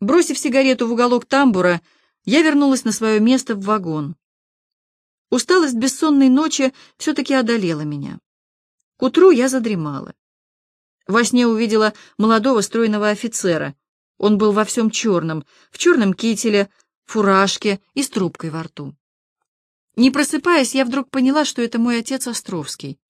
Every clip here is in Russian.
Бросив сигарету в уголок тамбура, я вернулась на свое место в вагон. Усталость бессонной ночи все-таки одолела меня. К утру я задремала. Во сне увидела молодого стройного офицера. Он был во всем черном, в черном кителе, фуражке и с трубкой во рту. Не просыпаясь, я вдруг поняла, что это мой отец Островский.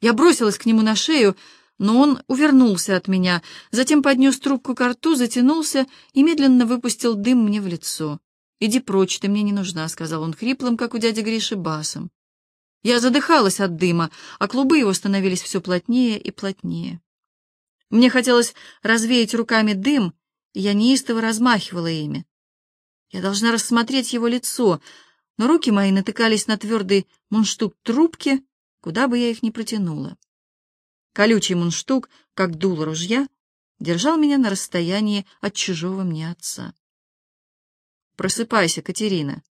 Я бросилась к нему на шею, но он увернулся от меня, затем поднес трубку к рту, затянулся и медленно выпустил дым мне в лицо. «Иди прочь, ты мне не нужна», — сказал он хриплым, как у дяди Гриши, басом. Я задыхалась от дыма, а клубы его становились все плотнее и плотнее. Мне хотелось развеять руками дым, и я неистово размахивала ими. Я должна рассмотреть его лицо, но руки мои натыкались на твердый мундштук трубки, куда бы я их ни протянула. Колючий мундштук, как дуло ружья, держал меня на расстоянии от чужого мне отца. «Просыпайся, Катерина!»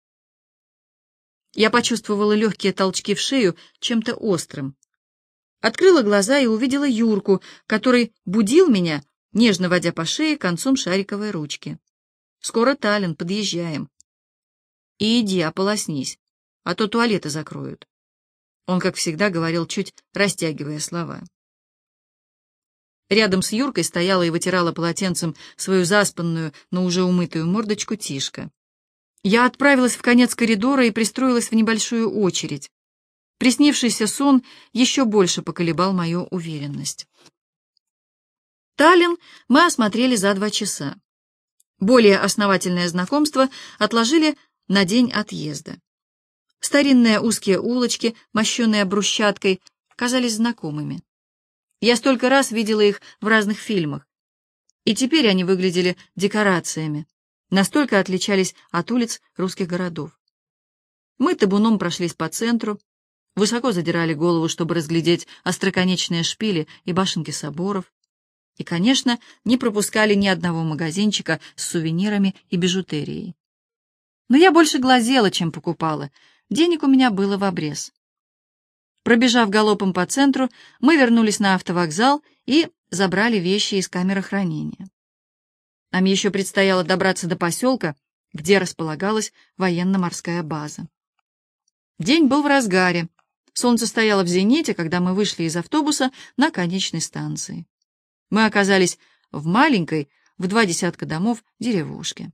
Я почувствовала легкие толчки в шею чем-то острым. Открыла глаза и увидела Юрку, который будил меня, нежно водя по шее концом шариковой ручки. «Скоро Таллин, подъезжаем». «И иди, ополоснись, а то туалеты закроют». Он, как всегда, говорил, чуть растягивая слова. Рядом с Юркой стояла и вытирала полотенцем свою заспанную, но уже умытую мордочку Тишка. Я отправилась в конец коридора и пристроилась в небольшую очередь. Приснившийся сон еще больше поколебал мою уверенность. Таллин мы осмотрели за два часа. Более основательное знакомство отложили на день отъезда. Старинные узкие улочки, мощенные брусчаткой, казались знакомыми. Я столько раз видела их в разных фильмах, и теперь они выглядели декорациями, настолько отличались от улиц русских городов. Мы табуном прошлись по центру, высоко задирали голову, чтобы разглядеть остроконечные шпили и башенки соборов, и, конечно, не пропускали ни одного магазинчика с сувенирами и бижутерией. Но я больше глазела, чем покупала, денег у меня было в обрез. Пробежав галопом по центру, мы вернулись на автовокзал и забрали вещи из камеры хранения. Нам еще предстояло добраться до поселка, где располагалась военно-морская база. День был в разгаре. Солнце стояло в зените, когда мы вышли из автобуса на конечной станции. Мы оказались в маленькой, в два десятка домов, деревушке.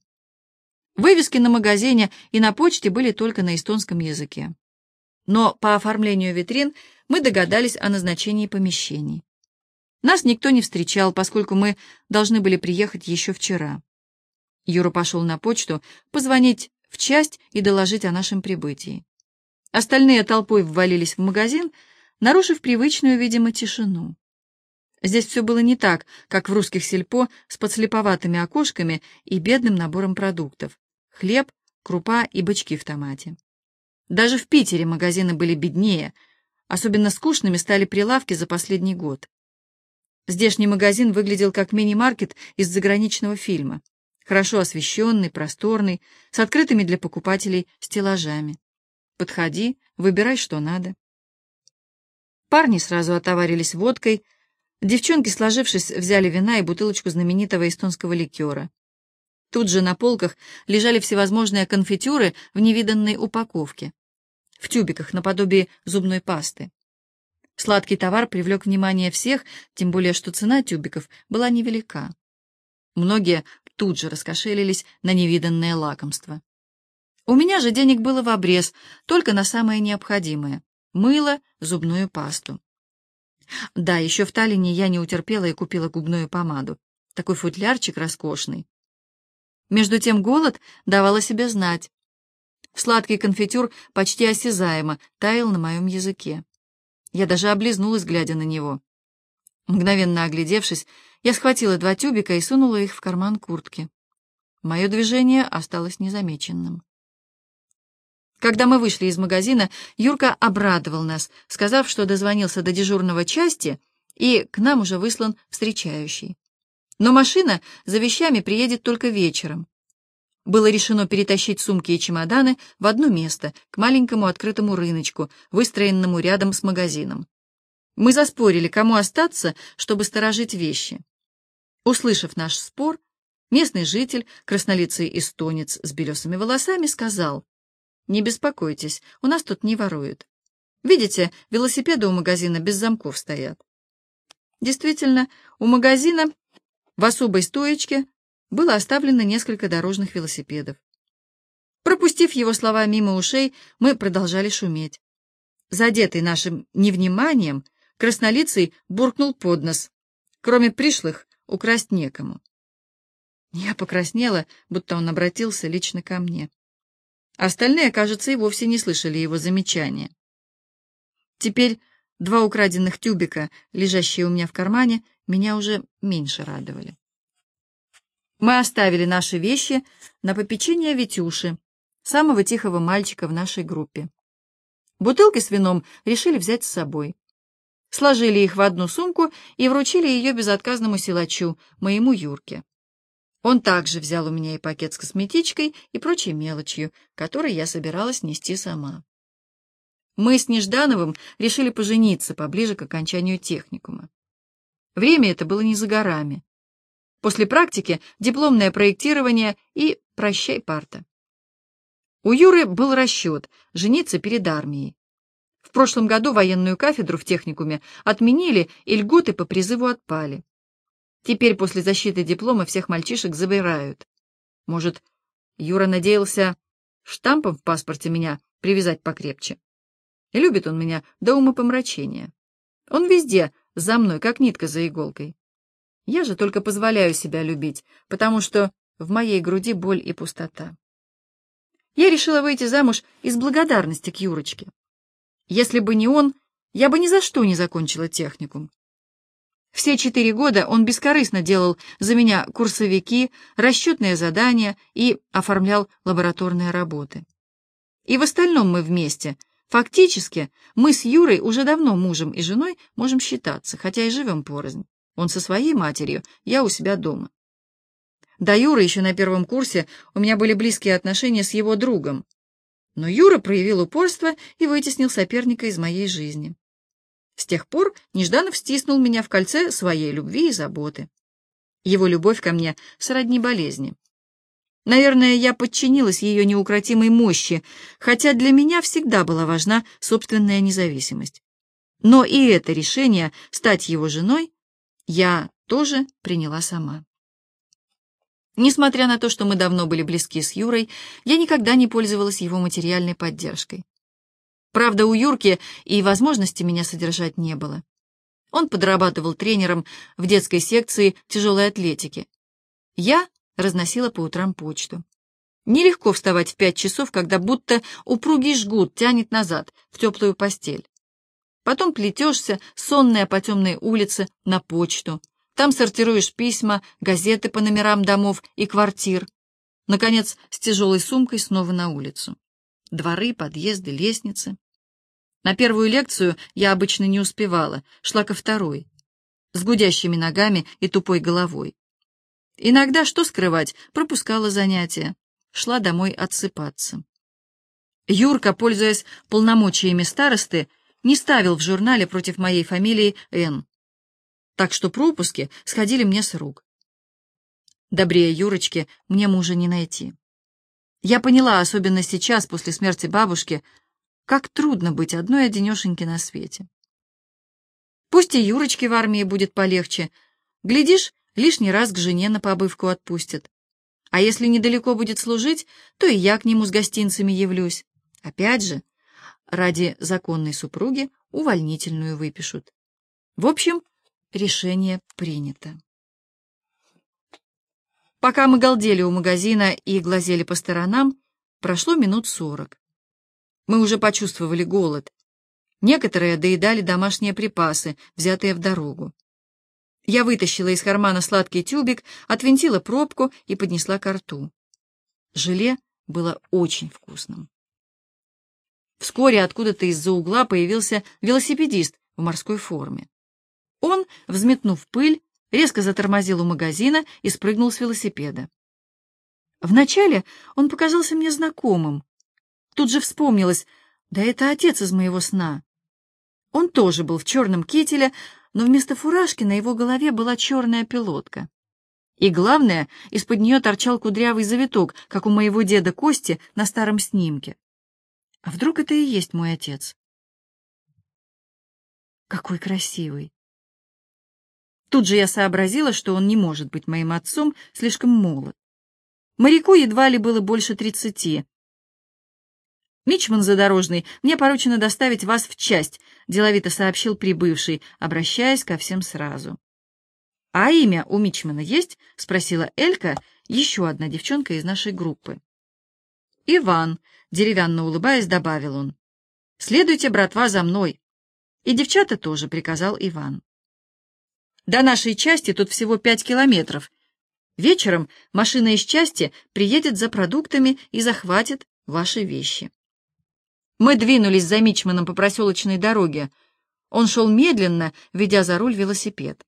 Вывески на магазине и на почте были только на эстонском языке но по оформлению витрин мы догадались о назначении помещений. Нас никто не встречал, поскольку мы должны были приехать еще вчера. Юра пошел на почту позвонить в часть и доложить о нашем прибытии. Остальные толпой ввалились в магазин, нарушив привычную, видимо, тишину. Здесь все было не так, как в русских сельпо с подслеповатыми окошками и бедным набором продуктов — хлеб, крупа и бычки в томате. Даже в Питере магазины были беднее, особенно скучными стали прилавки за последний год. Здешний магазин выглядел как мини-маркет из заграничного фильма, хорошо освещенный, просторный, с открытыми для покупателей стеллажами. Подходи, выбирай, что надо. Парни сразу отоварились водкой, девчонки, сложившись, взяли вина и бутылочку знаменитого эстонского ликера. Тут же на полках лежали всевозможные конфитюры в невиданной упаковке, в тюбиках наподобие зубной пасты. Сладкий товар привлек внимание всех, тем более что цена тюбиков была невелика. Многие тут же раскошелились на невиданное лакомство. У меня же денег было в обрез, только на самое необходимое — мыло, зубную пасту. Да, еще в Таллине я не утерпела и купила губную помаду. Такой футлярчик роскошный. Между тем голод давал о себе знать. Сладкий конфитюр почти осязаемо таял на моем языке. Я даже облизнулась, глядя на него. Мгновенно оглядевшись, я схватила два тюбика и сунула их в карман куртки. Мое движение осталось незамеченным. Когда мы вышли из магазина, Юрка обрадовал нас, сказав, что дозвонился до дежурного части, и к нам уже выслан встречающий. Но машина за вещами приедет только вечером. Было решено перетащить сумки и чемоданы в одно место, к маленькому открытому рыночку, выстроенному рядом с магазином. Мы заспорили, кому остаться, чтобы сторожить вещи. Услышав наш спор, Местный житель, краснолицый эстонец с белесыми волосами, сказал, «Не беспокойтесь, у нас тут не воруют. Видите, велосипеды у магазина без замков стоят». Действительно, у магазина в особой стоечке было оставлено несколько дорожных велосипедов. Пропустив его слова мимо ушей, мы продолжали шуметь. Задетый нашим невниманием, краснолицый буркнул под нос. Кроме пришлых, украсть некому. Я покраснела, будто он обратился лично ко мне. Остальные, кажется, и вовсе не слышали его замечания. Теперь два украденных тюбика, лежащие у меня в кармане, меня уже меньше радовали. Мы оставили наши вещи на попечение Витюши, самого тихого мальчика в нашей группе. Бутылки с вином решили взять с собой. Сложили их в одну сумку и вручили ее безотказному силачу, моему Юрке. Он также взял у меня и пакет с косметичкой и прочей мелочью, которой я собиралась нести сама. Мы с Неждановым решили пожениться поближе к окончанию техникума. Время это было не за горами. После практики дипломное проектирование и прощай парта. У Юры был расчет жениться перед армией. В прошлом году военную кафедру в техникуме отменили, и льготы по призыву отпали. Теперь после защиты диплома всех мальчишек забирают. Может, Юра надеялся штампом в паспорте меня привязать покрепче. И любит он меня до умопомрачения. Он везде за мной, как нитка за иголкой. Я же только позволяю себя любить, потому что в моей груди боль и пустота. Я решила выйти замуж из благодарности к Юрочке. Если бы не он, я бы ни за что не закончила техникум. Все четыре года он бескорыстно делал за меня курсовики, расчетные задания и оформлял лабораторные работы. И в остальном мы вместе. Фактически, мы с Юрой уже давно мужем и женой можем считаться, хотя и живем порознь. Он со своей матерью, я у себя дома. До Юры еще на первом курсе у меня были близкие отношения с его другом. Но Юра проявил упорство и вытеснил соперника из моей жизни. С тех пор Нежданов стиснул меня в кольце своей любви и заботы. Его любовь ко мне сродни болезни. Наверное, я подчинилась ее неукротимой мощи, хотя для меня всегда была важна собственная независимость. Но и это решение стать его женой я тоже приняла сама. Несмотря на то, что мы давно были близки с Юрой, я никогда не пользовалась его материальной поддержкой. Правда, у Юрки и возможности меня содержать не было. Он подрабатывал тренером в детской секции тяжелой атлетики. Я разносила по утрам почту. Нелегко вставать в пять часов, когда будто упругий жгут тянет назад, в теплую постель. Потом плетешься, сонная по темной улице, на почту. Там сортируешь письма, газеты по номерам домов и квартир. Наконец, с тяжелой сумкой снова на улицу. Дворы, подъезды, лестницы. На первую лекцию я обычно не успевала, шла ко второй, с гудящими ногами и тупой головой. Иногда, что скрывать, пропускала занятия, шла домой отсыпаться. Юрка, пользуясь полномочиями старосты, не ставил в журнале против моей фамилии Н. Так что пропуски сходили мне с рук. Добрее Юрочки мне мужа не найти. Я поняла, особенно сейчас, после смерти бабушки, как трудно быть одной одинешеньки на свете. Пусть и Юрочке в армии будет полегче. Глядишь, лишний раз к жене на побывку отпустят. А если недалеко будет служить, то и я к нему с гостинцами явлюсь. Опять же, ради законной супруги увольнительную выпишут. В общем, решение принято. Пока мы галдели у магазина и глазели по сторонам, прошло минут сорок. Мы уже почувствовали голод. Некоторые доедали домашние припасы, взятые в дорогу. Я вытащила из кармана сладкий тюбик, отвинтила пробку и поднесла ко рту. Желе было очень вкусным. Вскоре откуда-то из-за угла появился велосипедист в морской форме. Он, взметнув пыль, резко затормозил у магазина и спрыгнул с велосипеда. Вначале он показался мне знакомым. Тут же вспомнилось, да это отец из моего сна. Он тоже был в черном кителе, но вместо фуражки на его голове была черная пилотка. И главное, из-под нее торчал кудрявый завиток, как у моего деда Кости на старом снимке. А вдруг это и есть мой отец? Какой красивый! Тут же я сообразила, что он не может быть моим отцом, слишком молод. Моряку едва ли было больше тридцати. «Мичман Задорожный, мне поручено доставить вас в часть», — деловито сообщил прибывший, обращаясь ко всем сразу. «А имя у Мичмана есть?» — спросила Элька, еще одна девчонка из нашей группы. «Иван», — деревянно улыбаясь, добавил он. «Следуйте, братва, за мной». И девчата тоже, — приказал Иван. До нашей части тут всего пять километров. Вечером машина из части приедет за продуктами и захватит ваши вещи. Мы двинулись за Мичманом по проселочной дороге. Он шел медленно, ведя за руль велосипед.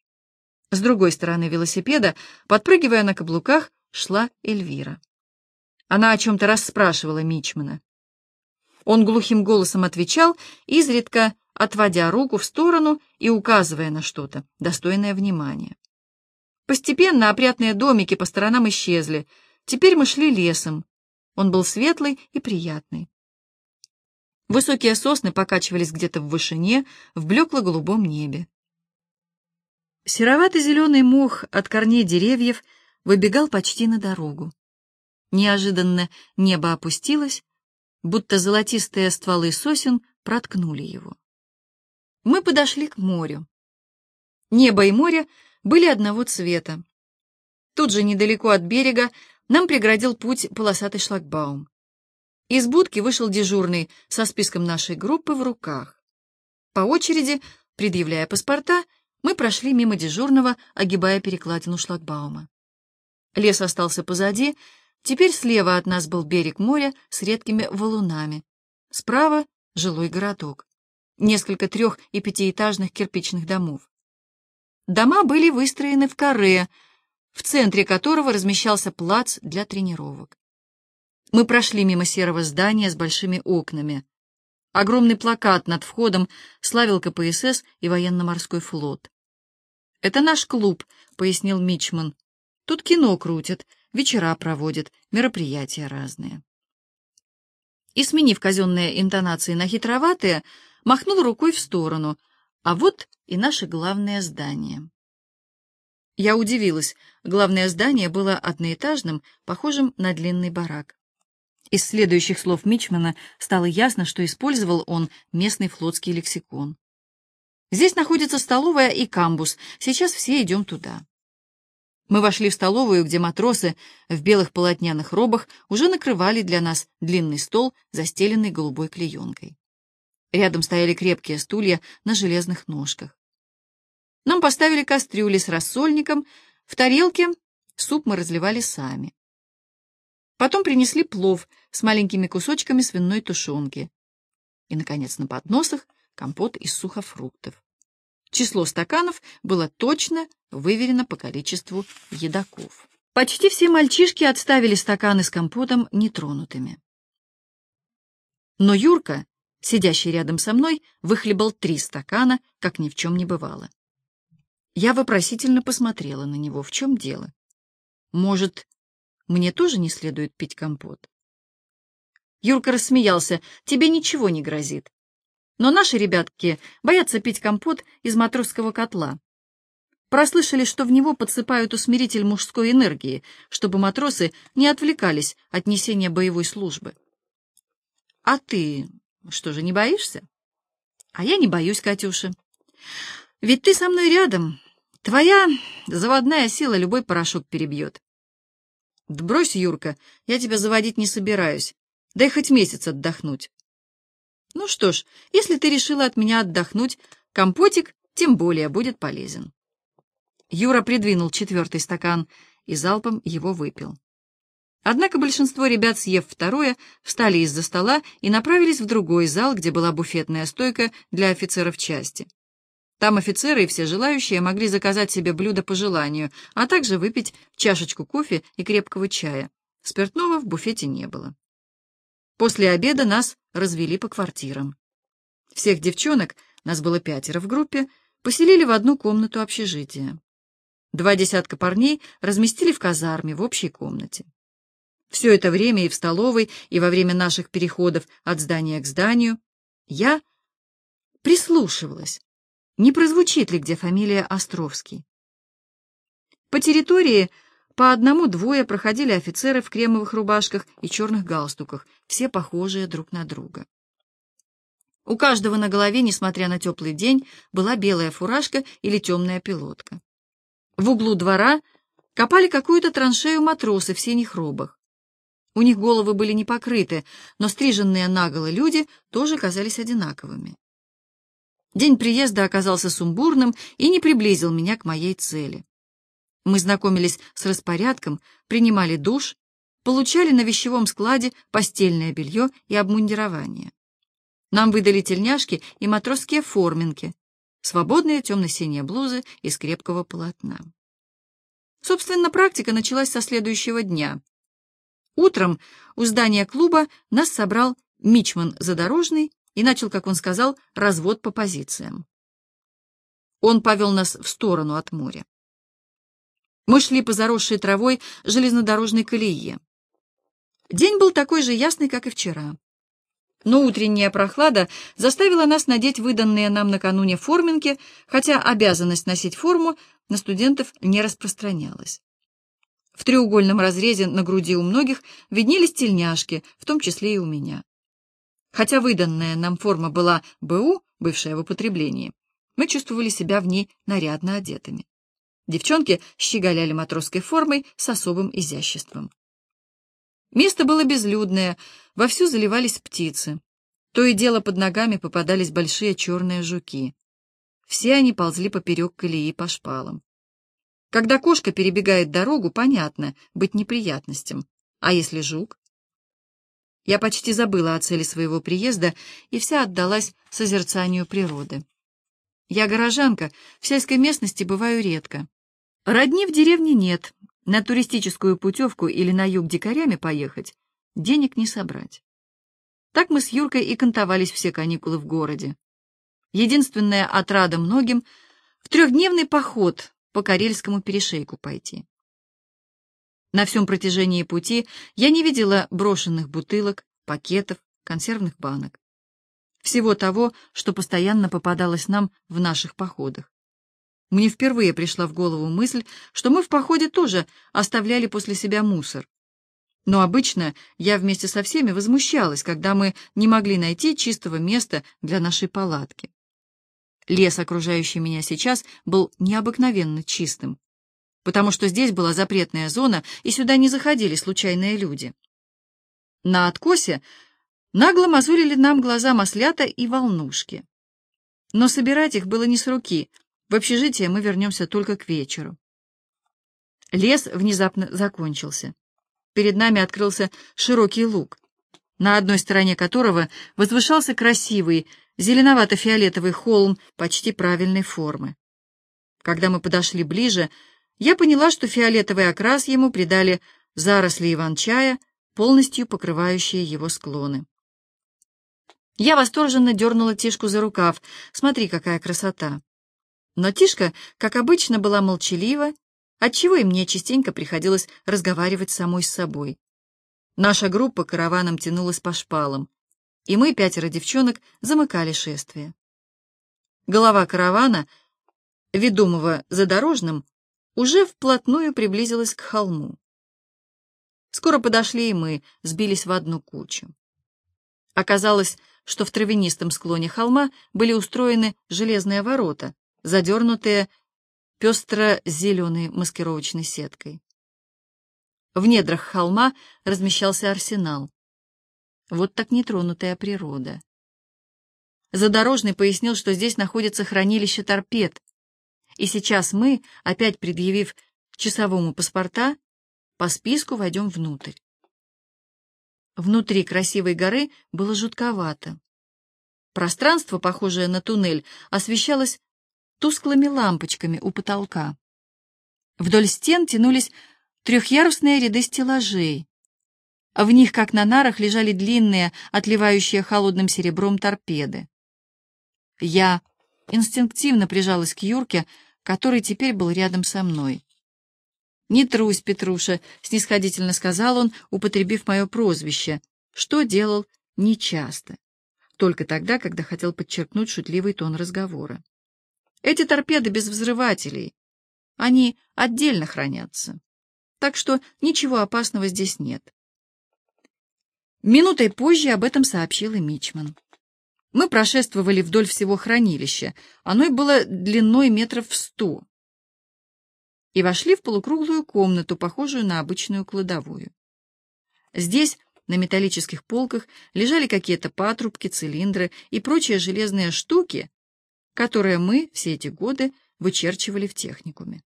С другой стороны велосипеда, подпрыгивая на каблуках, шла Эльвира. Она о чем-то расспрашивала Мичмана. Он глухим голосом отвечал, изредка отводя руку в сторону и указывая на что-то, достойное внимания. Постепенно опрятные домики по сторонам исчезли. Теперь мы шли лесом. Он был светлый и приятный. Высокие сосны покачивались где-то в вышине, в блекло-голубом небе. Сероватый зеленый мох от корней деревьев выбегал почти на дорогу. Неожиданно небо опустилось, будто золотистые стволы сосен проткнули его мы подошли к морю. Небо и море были одного цвета. Тут же, недалеко от берега, нам преградил путь полосатый шлагбаум. Из будки вышел дежурный со списком нашей группы в руках. По очереди, предъявляя паспорта, мы прошли мимо дежурного, огибая перекладину шлагбаума. Лес остался позади, теперь слева от нас был берег моря с редкими валунами, справа — жилой городок несколько трех- и пятиэтажных кирпичных домов. Дома были выстроены в каре, в центре которого размещался плац для тренировок. Мы прошли мимо серого здания с большими окнами. Огромный плакат над входом славил КПСС и военно-морской флот. «Это наш клуб», — пояснил Мичман. «Тут кино крутят, вечера проводят, мероприятия разные». И, сменив казенные интонации на хитроватые, махнул рукой в сторону. А вот и наше главное здание. Я удивилась. Главное здание было одноэтажным, похожим на длинный барак. Из следующих слов Мичмана стало ясно, что использовал он местный флотский лексикон. Здесь находится столовая и камбус. Сейчас все идем туда. Мы вошли в столовую, где матросы в белых полотняных робах уже накрывали для нас длинный стол, застеленный голубой клеенкой. Рядом стояли крепкие стулья на железных ножках. Нам поставили кастрюли с рассольником, в тарелке суп мы разливали сами. Потом принесли плов с маленькими кусочками свиной тушенки. И, наконец, на подносах компот из сухофруктов. Число стаканов было точно выверено по количеству едоков. Почти все мальчишки отставили стаканы с компотом нетронутыми. Но Юрка сидящий рядом со мной, выхлебал три стакана, как ни в чем не бывало. Я вопросительно посмотрела на него. В чем дело? Может, мне тоже не следует пить компот? Юрка рассмеялся. Тебе ничего не грозит. Но наши ребятки боятся пить компот из матросского котла. Прослышали, что в него подсыпают усмиритель мужской энергии, чтобы матросы не отвлекались от несения боевой службы. А ты что же, не боишься? А я не боюсь, Катюша. Ведь ты со мной рядом. Твоя заводная сила любой порошок перебьет. Да брось, Юрка, я тебя заводить не собираюсь. Дай хоть месяц отдохнуть. Ну что ж, если ты решила от меня отдохнуть, компотик тем более будет полезен. Юра придвинул четвертый стакан и залпом его выпил. Однако большинство ребят, съев второе, встали из-за стола и направились в другой зал, где была буфетная стойка для офицеров части. Там офицеры и все желающие могли заказать себе блюдо по желанию, а также выпить чашечку кофе и крепкого чая. Спиртного в буфете не было. После обеда нас развели по квартирам. Всех девчонок, нас было пятеро в группе, поселили в одну комнату общежития. Два десятка парней разместили в казарме в общей комнате. Все это время и в столовой, и во время наших переходов от здания к зданию я прислушивалась, не прозвучит ли где фамилия Островский. По территории по одному-двое проходили офицеры в кремовых рубашках и черных галстуках, все похожие друг на друга. У каждого на голове, несмотря на теплый день, была белая фуражка или темная пилотка. В углу двора копали какую-то траншею матросы в синих робах. У них головы были не покрыты, но стриженные наголо люди тоже казались одинаковыми. День приезда оказался сумбурным и не приблизил меня к моей цели. Мы знакомились с распорядком, принимали душ, получали на вещевом складе постельное белье и обмундирование. Нам выдали тельняшки и матросские форминки, свободные темно-синие блузы из крепкого полотна. Собственно, практика началась со следующего дня. Утром у здания клуба нас собрал Мичман Задорожный и начал, как он сказал, развод по позициям. Он повел нас в сторону от моря. Мы шли по заросшей травой железнодорожной колее. День был такой же ясный, как и вчера. Но утренняя прохлада заставила нас надеть выданные нам накануне форминки, хотя обязанность носить форму на студентов не распространялась. В треугольном разрезе на груди у многих виднелись тельняшки, в том числе и у меня. Хотя выданная нам форма была БУ, бывшая в употреблении, мы чувствовали себя в ней нарядно одетыми. Девчонки щеголяли матросской формой с особым изяществом. Место было безлюдное, вовсю заливались птицы. То и дело под ногами попадались большие черные жуки. Все они ползли поперек колеи по шпалам. Когда кошка перебегает дорогу, понятно, быть неприятностям. А если жук? Я почти забыла о цели своего приезда и вся отдалась созерцанию природы. Я горожанка, в сельской местности бываю редко. Родни в деревне нет, на туристическую путевку или на юг дикарями поехать денег не собрать. Так мы с Юркой и кантовались все каникулы в городе. Единственная отрада многим — в трехдневный поход по Карельскому перешейку пойти. На всем протяжении пути я не видела брошенных бутылок, пакетов, консервных банок. Всего того, что постоянно попадалось нам в наших походах. Мне впервые пришла в голову мысль, что мы в походе тоже оставляли после себя мусор. Но обычно я вместе со всеми возмущалась, когда мы не могли найти чистого места для нашей палатки. Лес, окружающий меня сейчас, был необыкновенно чистым, потому что здесь была запретная зона, и сюда не заходили случайные люди. На откосе нагло мазурили нам глаза маслята и волнушки. Но собирать их было не с руки — в общежитие мы вернемся только к вечеру. Лес внезапно закончился. Перед нами открылся широкий луг, на одной стороне которого возвышался красивый зеленовато-фиолетовый холм почти правильной формы. Когда мы подошли ближе, я поняла, что фиолетовый окрас ему придали заросли иван-чая, полностью покрывающие его склоны. Я восторженно дернула Тишку за рукав. Смотри, какая красота! Но Тишка, как обычно, была молчалива, отчего и мне частенько приходилось разговаривать самой с собой. Наша группа караваном тянулась по шпалам, и мы, пятеро девчонок, замыкали шествие. Голова каравана, ведомого задорожным, уже вплотную приблизилась к холму. Скоро подошли и мы, сбились в одну кучу. Оказалось, что в травянистом склоне холма были устроены железные ворота, задернутые пестро-зеленой маскировочной сеткой. В недрах холма размещался арсенал. Вот так нетронутая природа. Задорожный пояснил, что здесь находится хранилище торпед, и сейчас мы, опять предъявив часовому паспорта, по списку войдем внутрь. Внутри красивой горы было жутковато. Пространство, похожее на туннель, освещалось тусклыми лампочками у потолка. Вдоль стен тянулись трехъярусные ряды стеллажей. В них, как на нарах, лежали длинные, отливающие холодным серебром торпеды. Я инстинктивно прижалась к Юрке, который теперь был рядом со мной. «Не трусь, Петруша», — снисходительно сказал он, употребив мое прозвище, что делал нечасто, только тогда, когда хотел подчеркнуть шутливый тон разговора. «Эти торпеды без взрывателей, они отдельно хранятся, так что ничего опасного здесь нет». Минутой позже об этом сообщил и Мичман. Мы прошествовали вдоль всего хранилища, оно было длиной метров в сто, и вошли в полукруглую комнату, похожую на обычную кладовую. Здесь на металлических полках лежали какие-то патрубки, цилиндры и прочие железные штуки, которые мы все эти годы вычерчивали в техникуме.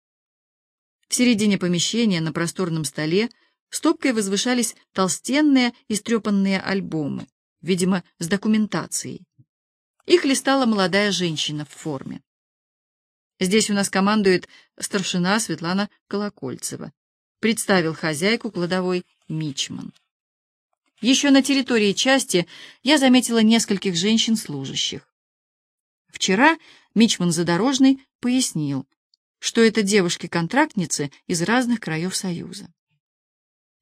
В середине помещения на просторном столе стопкой возвышались толстенные истрепанные альбомы, видимо, с документацией. Их листала молодая женщина в форме. Здесь у нас командует старшина Светлана Колокольцева. Представил хозяйку кладовой Мичман. Еще на территории части я заметила нескольких женщин-служащих. Вчера Мичман Задорожный пояснил, что это девушки-контрактницы из разных краев Союза.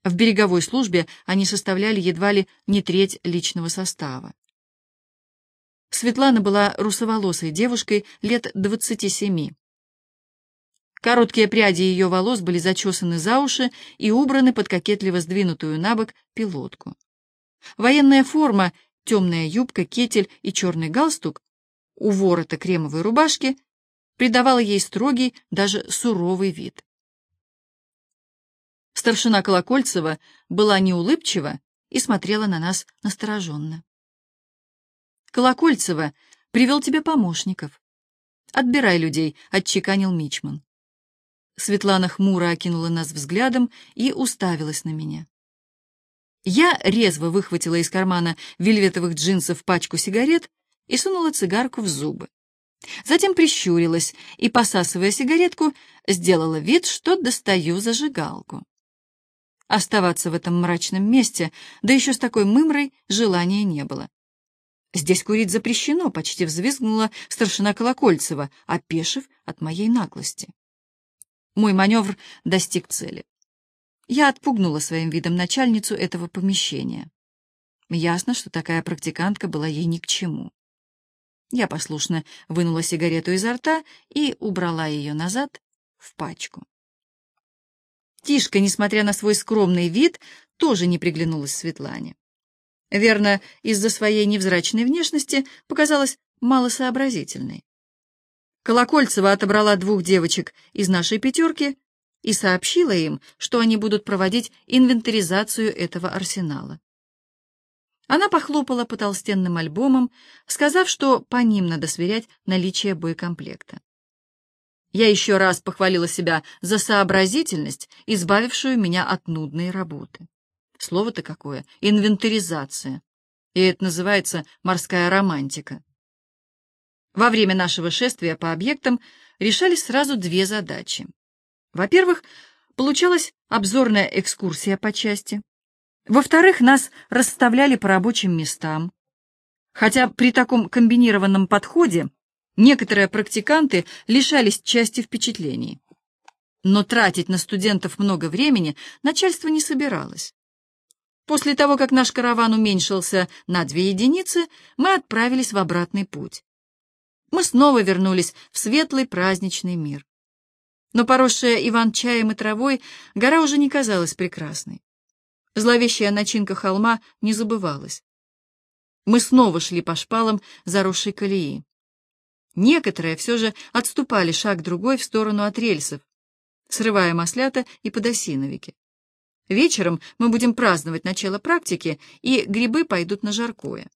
В береговой службе они составляли едва ли не треть личного состава. Светлана была русоволосой девушкой лет двадцати семи. Короткие пряди ее волос были зачесаны за уши и убраны под кокетливо сдвинутую на бок пилотку. Военная форма, темная юбка, кетель и черный галстук у ворота кремовой рубашки придавала ей строгий, даже суровый вид. Старшина Колокольцева была неулыбчива и смотрела на нас настороженно. Колокольцева привел тебе помощников. Отбирай людей, — отчеканил Мичман. Светлана хмуро окинула нас взглядом и уставилась на меня. Я резво выхватила из кармана вельветовых джинсов пачку сигарет и сунула цигарку в зубы. Затем прищурилась и, посасывая сигаретку, сделала вид, что достаю зажигалку. Оставаться в этом мрачном месте, да еще с такой мымрой, желания не было. «Здесь курить запрещено», — почти взвизгнула старшина Колокольцева, опешив от моей наглости. Мой маневр достиг цели. Я отпугнула своим видом начальницу этого помещения. Ясно, что такая практикантка была ей ни к чему. Я послушно вынула сигарету изо рта и убрала ее назад в пачку. Тишка, несмотря на свой скромный вид, тоже не приглянулась Светлане. Верно, из-за своей невзрачной внешности показалась малосообразительной. Колокольцева отобрала двух девочек из нашей пятерки и сообщила им, что они будут проводить инвентаризацию этого арсенала. Она похлопала по толстенным альбомам, сказав, что по ним надо сверять наличие боекомплекта. Я еще раз похвалила себя за сообразительность, избавившую меня от нудной работы. Слово-то какое — инвентаризация. И это называется морская романтика. Во время нашего шествия по объектам решались сразу две задачи. Во-первых, получалась обзорная экскурсия по части. Во-вторых, нас расставляли по рабочим местам. Хотя при таком комбинированном подходе некоторые практиканты лишались части впечатлений. Но тратить на студентов много времени начальство не собиралось. После того, как наш караван уменьшился на две единицы, мы отправились в обратный путь. Мы снова вернулись в светлый праздничный мир. Но поросшая иван-чаем и травой, гора уже не казалась прекрасной. Зловещая начинка холма не забывалась. Мы снова шли по шпалам заросшей колеи. Некоторые все же отступали шаг-другой в сторону от рельсов, срывая маслята и подосиновики. Вечером мы будем праздновать начало практики, и грибы пойдут на жаркое.